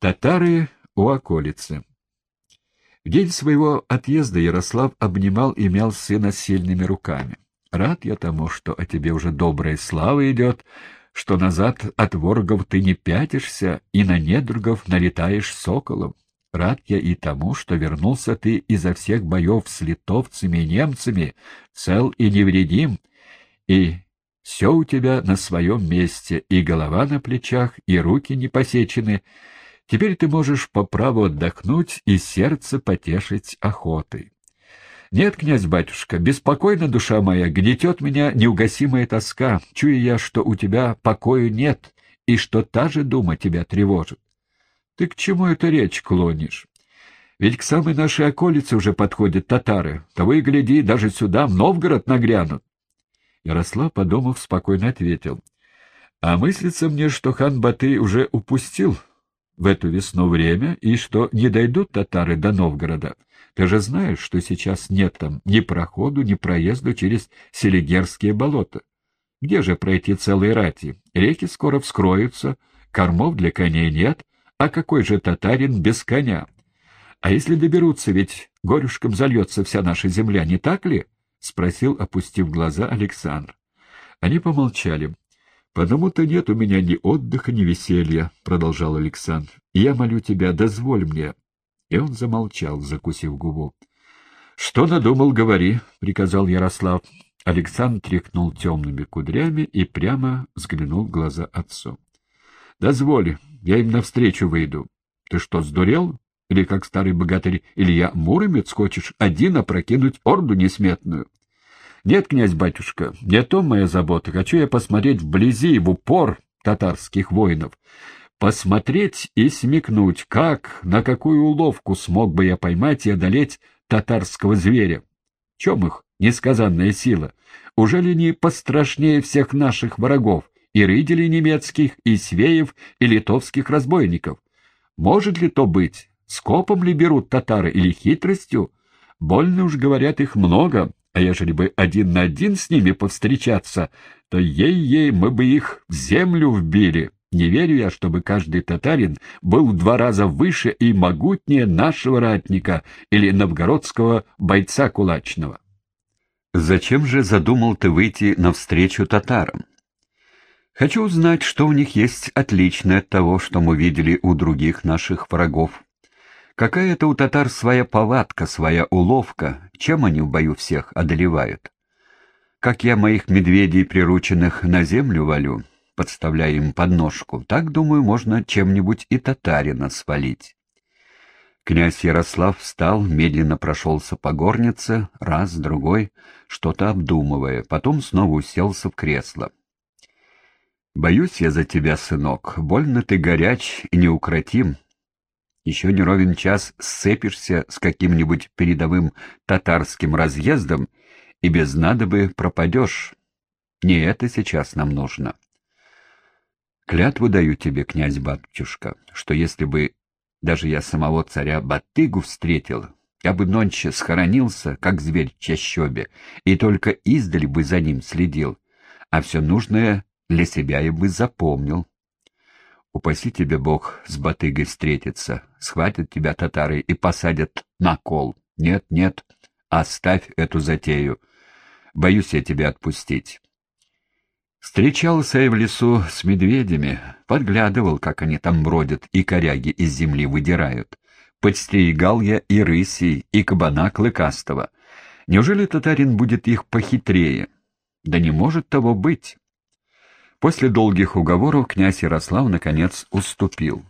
Татары у околицы. В день своего отъезда Ярослав обнимал и мял сына сильными руками. «Рад я тому, что о тебе уже добрая слава идет, что назад от ворогов ты не пятишься и на недругов налетаешь соколом. Рад я и тому, что вернулся ты изо всех боев с литовцами и немцами, цел и невредим, и все у тебя на своем месте, и голова на плечах, и руки не посечены. Теперь ты можешь по праву отдохнуть и сердце потешить охотой. Нет, князь-батюшка, беспокойна душа моя, гнетет меня неугасимая тоска, чую я, что у тебя покоя нет, и что та же дума тебя тревожит. Ты к чему эту речь клонишь? Ведь к самой нашей околице уже подходят татары. Того и гляди, даже сюда, в Новгород нагрянут. Ярослав, подумав, спокойно ответил. — А мыслится мне, что хан Батый уже упустил в эту весну время, и что не дойдут татары до Новгорода. Ты же знаешь, что сейчас нет там ни проходу, ни проезду через Селигерские болота. Где же пройти целые рати? Реки скоро вскроются, кормов для коней нет, а какой же татарин без коня? А если доберутся, ведь горюшком зальется вся наша земля, не так ли? — спросил, опустив глаза, Александр. Они помолчали. — Потому-то нет у меня ни отдыха, ни веселья, — продолжал Александр. — я молю тебя, дозволь мне. И он замолчал, закусив губу. — Что надумал, говори, — приказал Ярослав. Александр тряхнул темными кудрями и прямо взглянул в глаза отцу. — Дозволь, я им навстречу выйду. Ты что, сдурел? Или, как старый богатырь Илья Муромец, хочешь один опрокинуть орду несметную? Нет, князь-батюшка, не то моя забота. Хочу я посмотреть вблизи, в упор татарских воинов. Посмотреть и смекнуть, как, на какую уловку смог бы я поймать и одолеть татарского зверя. В чем их несказанная сила? Уже ли не пострашнее всех наших врагов, и рыделей немецких, и свеев, и литовских разбойников? Может ли то быть? Скопом ли берут татары или хитростью? Больно уж, говорят, их много, а ежели бы один на один с ними повстречаться, то ей-ей мы бы их в землю вбили. Не верю я, чтобы каждый татарин был в два раза выше и могутнее нашего ратника или новгородского бойца кулачного. Зачем же задумал ты выйти навстречу татарам? Хочу узнать, что у них есть отличное от того, что мы видели у других наших врагов. Какая-то у татар своя повадка, своя уловка, чем они в бою всех одолевают. Как я моих медведей, прирученных, на землю валю, подставляя им подножку, так, думаю, можно чем-нибудь и татарина свалить. Князь Ярослав встал, медленно прошелся по горнице, раз, другой, что-то обдумывая, потом снова уселся в кресло. «Боюсь я за тебя, сынок, больно ты горяч и неукротим, еще не ровен час сцепишься с каким-нибудь передовым татарским разъездом и без надобы пропадешь. Не это сейчас нам нужно. Клятву даю тебе, князь-батюшка, что если бы даже я самого царя Батыгу встретил, я бы нонче схоронился, как зверь в чащобе, и только издали бы за ним следил, а все нужное для себя я бы запомнил. Упаси тебе Бог с Батыгой встретиться. Схватят тебя татары и посадят на кол. Нет, нет, оставь эту затею. Боюсь я тебя отпустить. Встречался я в лесу с медведями, подглядывал, как они там бродят и коряги из земли выдирают. Подстерегал я и рысей, и кабана клыкастого. Неужели татарин будет их похитрее? Да не может того быть. После долгих уговоров князь Ярослав наконец уступил.